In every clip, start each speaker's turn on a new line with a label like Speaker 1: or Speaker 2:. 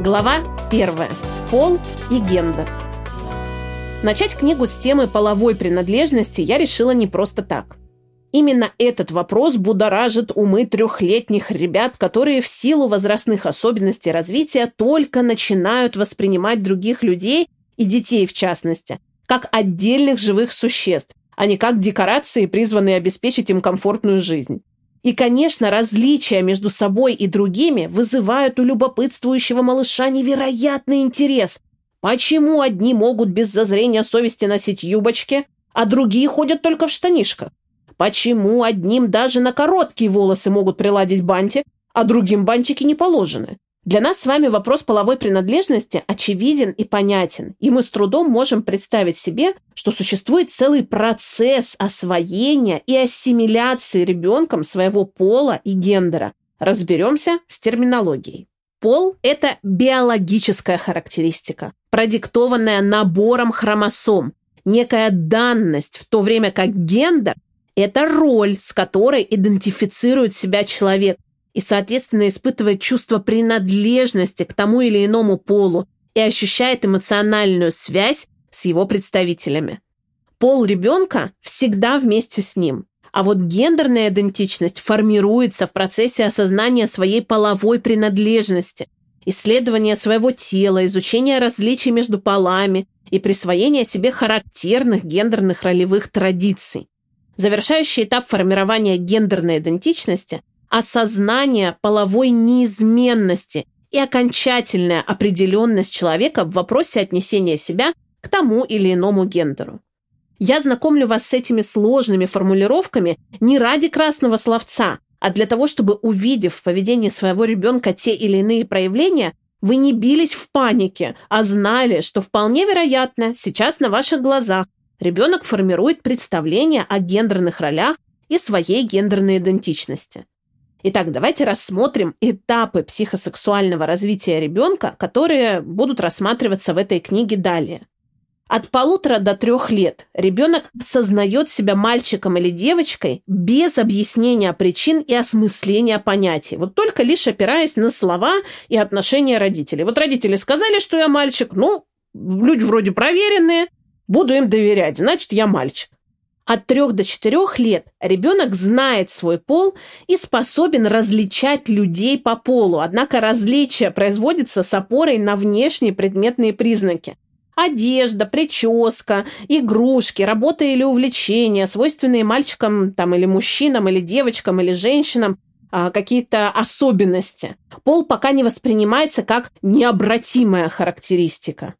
Speaker 1: Глава 1. Пол и гендер. Начать книгу с темы половой принадлежности я решила не просто так. Именно этот вопрос будоражит умы трехлетних ребят, которые в силу возрастных особенностей развития только начинают воспринимать других людей и детей в частности, как отдельных живых существ, а не как декорации, призванные обеспечить им комфортную жизнь. И, конечно, различия между собой и другими вызывают у любопытствующего малыша невероятный интерес. Почему одни могут без зазрения совести носить юбочки, а другие ходят только в штанишках? Почему одним даже на короткие волосы могут приладить бантик, а другим бантики не положены? Для нас с вами вопрос половой принадлежности очевиден и понятен, и мы с трудом можем представить себе, что существует целый процесс освоения и ассимиляции ребенком своего пола и гендера. Разберемся с терминологией. Пол – это биологическая характеристика, продиктованная набором хромосом, некая данность, в то время как гендер – это роль, с которой идентифицирует себя человек, и, соответственно, испытывает чувство принадлежности к тому или иному полу и ощущает эмоциональную связь с его представителями. Пол ребенка всегда вместе с ним, а вот гендерная идентичность формируется в процессе осознания своей половой принадлежности, исследования своего тела, изучения различий между полами и присвоения себе характерных гендерных ролевых традиций. Завершающий этап формирования гендерной идентичности – осознание половой неизменности и окончательная определенность человека в вопросе отнесения себя к тому или иному гендеру. Я знакомлю вас с этими сложными формулировками не ради красного словца, а для того, чтобы, увидев в поведении своего ребенка те или иные проявления, вы не бились в панике, а знали, что вполне вероятно сейчас на ваших глазах ребенок формирует представление о гендерных ролях и своей гендерной идентичности. Итак, давайте рассмотрим этапы психосексуального развития ребенка, которые будут рассматриваться в этой книге далее. От полутора до трех лет ребенок сознает себя мальчиком или девочкой без объяснения причин и осмысления понятий. Вот только лишь опираясь на слова и отношения родителей. Вот родители сказали, что я мальчик, ну, люди вроде проверенные, буду им доверять, значит, я мальчик. От трех до четырех лет ребенок знает свой пол и способен различать людей по полу, однако различие производится с опорой на внешние предметные признаки. Одежда, прическа, игрушки, работа или увлечения, свойственные мальчикам там, или мужчинам, или девочкам, или женщинам, а, какие-то особенности. Пол пока не воспринимается как необратимая характеристика.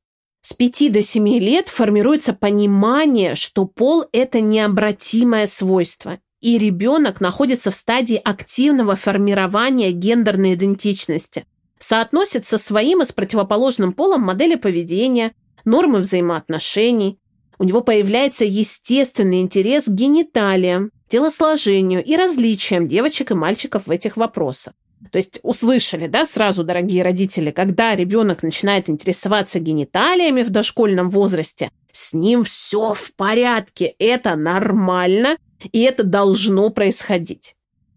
Speaker 1: С 5 до 7 лет формируется понимание, что пол – это необратимое свойство, и ребенок находится в стадии активного формирования гендерной идентичности, соотносит со своим и с противоположным полом модели поведения, нормы взаимоотношений. У него появляется естественный интерес к гениталиям, телосложению и различиям девочек и мальчиков в этих вопросах. То есть услышали, да, сразу, дорогие родители, когда ребенок начинает интересоваться гениталиями в дошкольном возрасте, с ним все в порядке, это нормально, и это должно происходить.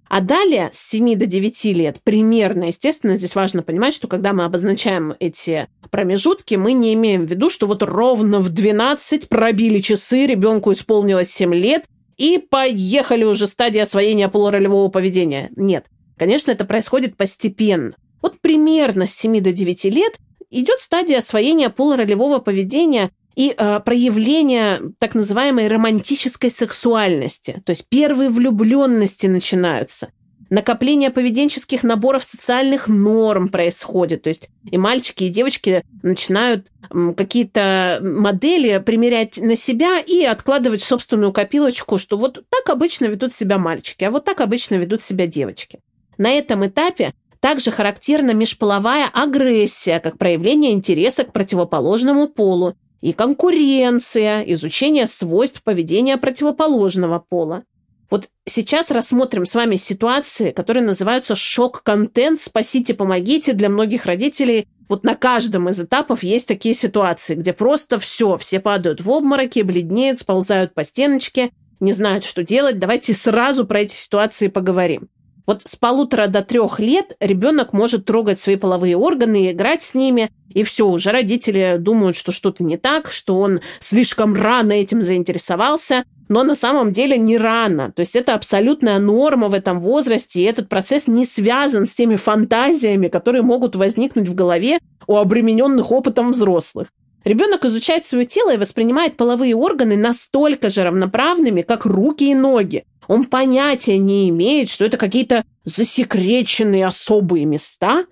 Speaker 1: А далее, с 7 до 9 лет, примерно, естественно, здесь важно понимать, что когда мы обозначаем эти промежутки, мы не имеем в виду, что вот ровно в 12 пробили часы, ребенку исполнилось 7 лет, и поехали уже стадия освоения полуролевого поведения. Нет. Конечно, это происходит постепенно. Вот примерно с 7 до 9 лет идет стадия освоения полуролевого поведения и э, проявления так называемой романтической сексуальности. То есть первые влюбленности начинаются. Накопление поведенческих наборов социальных норм происходит. То есть и мальчики, и девочки начинают какие-то модели примерять на себя и откладывать в собственную копилочку, что вот так обычно ведут себя мальчики, а вот так обычно ведут себя девочки. На этом этапе также характерна межполовая агрессия, как проявление интереса к противоположному полу, и конкуренция, изучение свойств поведения противоположного пола. Вот сейчас рассмотрим с вами ситуации, которые называются шок-контент «Спасите, помогите» для многих родителей. Вот на каждом из этапов есть такие ситуации, где просто все, все падают в обмороки, бледнеют, сползают по стеночке, не знают, что делать. Давайте сразу про эти ситуации поговорим. Вот с полутора до трех лет ребенок может трогать свои половые органы, играть с ними, и все, уже родители думают, что что-то не так, что он слишком рано этим заинтересовался, но на самом деле не рано. То есть это абсолютная норма в этом возрасте, и этот процесс не связан с теми фантазиями, которые могут возникнуть в голове у обремененных опытом взрослых. Ребенок изучает свое тело и воспринимает половые органы настолько же равноправными, как руки и ноги. Он понятия не имеет, что это какие-то засекреченные особые места.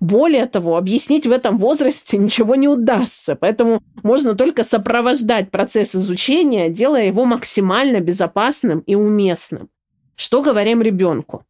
Speaker 1: Более того, объяснить в этом возрасте ничего не удастся, поэтому можно только сопровождать процесс изучения, делая его максимально безопасным и уместным. Что говорим ребенку?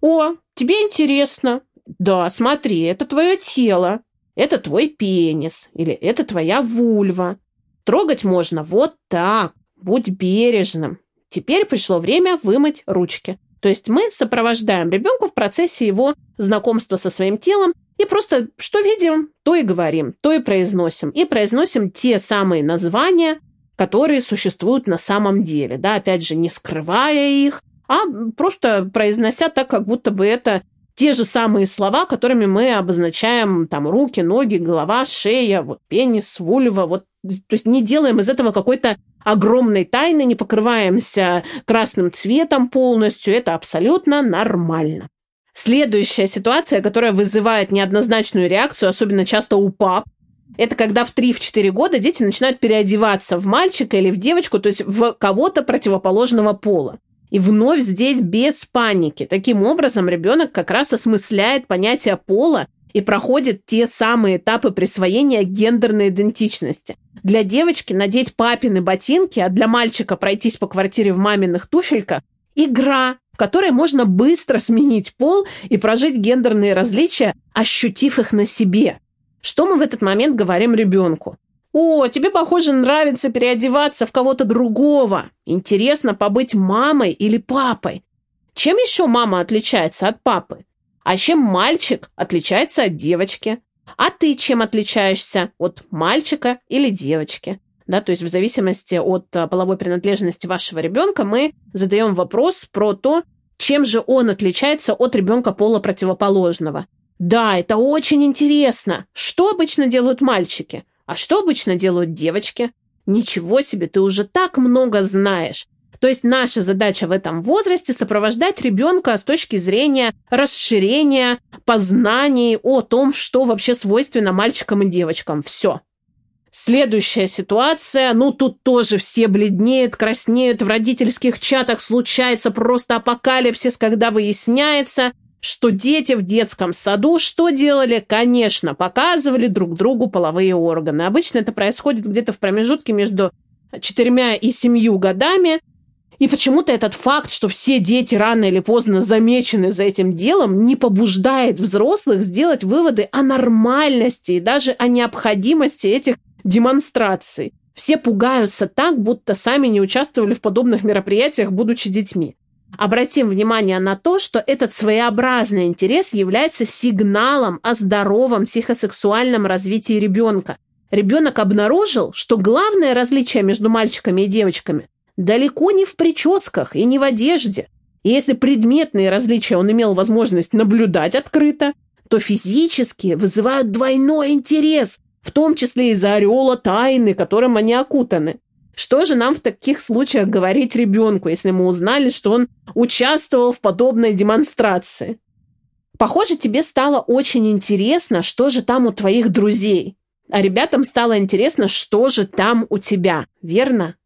Speaker 1: «О, тебе интересно?» «Да, смотри, это твое тело. Это твой пенис или это твоя вульва. Трогать можно вот так. Будь бережным. Теперь пришло время вымыть ручки. То есть мы сопровождаем ребенка в процессе его знакомства со своим телом и просто что видим, то и говорим, то и произносим. И произносим те самые названия, которые существуют на самом деле. Да, опять же, не скрывая их, а просто произнося так, как будто бы это те же самые слова, которыми мы обозначаем там руки, ноги, голова, шея, вот пенис, вульва, вот, то есть не делаем из этого какой-то огромной тайны, не покрываемся красным цветом полностью, это абсолютно нормально. Следующая ситуация, которая вызывает неоднозначную реакцию, особенно часто у пап, это когда в 3-4 года дети начинают переодеваться в мальчика или в девочку, то есть в кого-то противоположного пола. И вновь здесь без паники. Таким образом, ребенок как раз осмысляет понятие пола и проходит те самые этапы присвоения гендерной идентичности. Для девочки надеть папины ботинки, а для мальчика пройтись по квартире в маминых туфельках – игра, в которой можно быстро сменить пол и прожить гендерные различия, ощутив их на себе. Что мы в этот момент говорим ребенку? «О, тебе, похоже, нравится переодеваться в кого-то другого. Интересно побыть мамой или папой. Чем еще мама отличается от папы? А чем мальчик отличается от девочки? А ты чем отличаешься от мальчика или девочки? Да, то есть в зависимости от а, половой принадлежности вашего ребенка мы задаем вопрос про то, чем же он отличается от ребенка пола противоположного. Да, это очень интересно. Что обычно делают мальчики? А что обычно делают девочки? Ничего себе, ты уже так много знаешь. То есть наша задача в этом возрасте сопровождать ребенка с точки зрения расширения познаний о том, что вообще свойственно мальчикам и девочкам. Все. Следующая ситуация, ну тут тоже все бледнеют, краснеют, в родительских чатах случается просто апокалипсис, когда выясняется, что дети в детском саду что делали? Конечно, показывали друг другу половые органы. Обычно это происходит где-то в промежутке между четырьмя и семью годами. И почему-то этот факт, что все дети рано или поздно замечены за этим делом, не побуждает взрослых сделать выводы о нормальности и даже о необходимости этих демонстраций. Все пугаются так, будто сами не участвовали в подобных мероприятиях, будучи детьми. Обратим внимание на то, что этот своеобразный интерес является сигналом о здоровом психосексуальном развитии ребенка. Ребенок обнаружил, что главное различие между мальчиками и девочками далеко не в прическах и не в одежде. И если предметные различия он имел возможность наблюдать открыто, то физические вызывают двойной интерес, в том числе из-за ореола тайны, которым они окутаны. Что же нам в таких случаях говорить ребенку, если мы узнали, что он участвовал в подобной демонстрации? Похоже, тебе стало очень интересно, что же там у твоих друзей. А ребятам стало интересно, что же там у тебя, верно?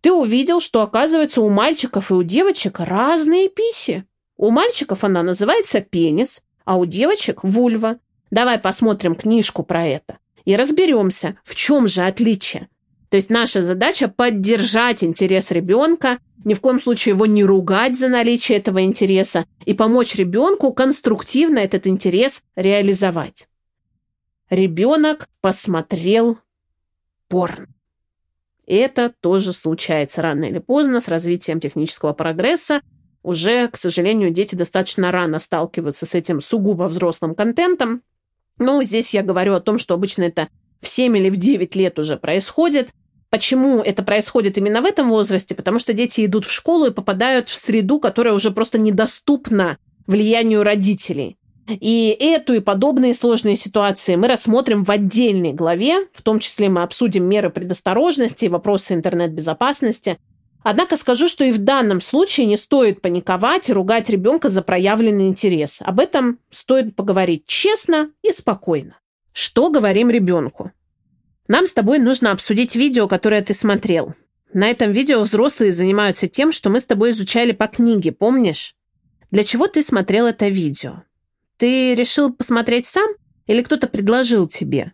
Speaker 1: Ты увидел, что, оказывается, у мальчиков и у девочек разные писи. У мальчиков она называется пенис, а у девочек – вульва. Давай посмотрим книжку про это и разберемся, в чем же отличие. То есть наша задача поддержать интерес ребенка, ни в коем случае его не ругать за наличие этого интереса и помочь ребенку конструктивно этот интерес реализовать. Ребенок посмотрел порно. Это тоже случается рано или поздно с развитием технического прогресса. Уже, к сожалению, дети достаточно рано сталкиваются с этим сугубо взрослым контентом. Но здесь я говорю о том, что обычно это в 7 или в 9 лет уже происходит. Почему это происходит именно в этом возрасте? Потому что дети идут в школу и попадают в среду, которая уже просто недоступна влиянию родителей. И эту и подобные сложные ситуации мы рассмотрим в отдельной главе, в том числе мы обсудим меры предосторожности и вопросы интернет-безопасности. Однако скажу, что и в данном случае не стоит паниковать и ругать ребенка за проявленный интерес. Об этом стоит поговорить честно и спокойно. Что говорим ребенку? Нам с тобой нужно обсудить видео, которое ты смотрел. На этом видео взрослые занимаются тем, что мы с тобой изучали по книге, помнишь? Для чего ты смотрел это видео? Ты решил посмотреть сам или кто-то предложил тебе?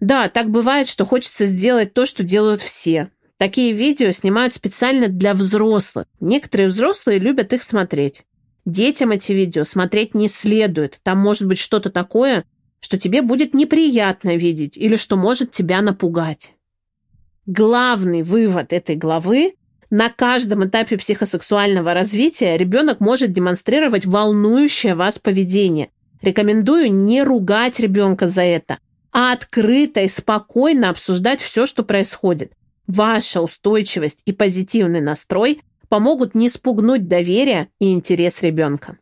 Speaker 1: Да, так бывает, что хочется сделать то, что делают все. Такие видео снимают специально для взрослых. Некоторые взрослые любят их смотреть. Детям эти видео смотреть не следует. Там может быть что-то такое, что тебе будет неприятно видеть или что может тебя напугать. Главный вывод этой главы на каждом этапе психосексуального развития ребенок может демонстрировать волнующее вас поведение. Рекомендую не ругать ребенка за это, а открыто и спокойно обсуждать все, что происходит. Ваша устойчивость и позитивный настрой помогут не спугнуть доверие и интерес ребенка.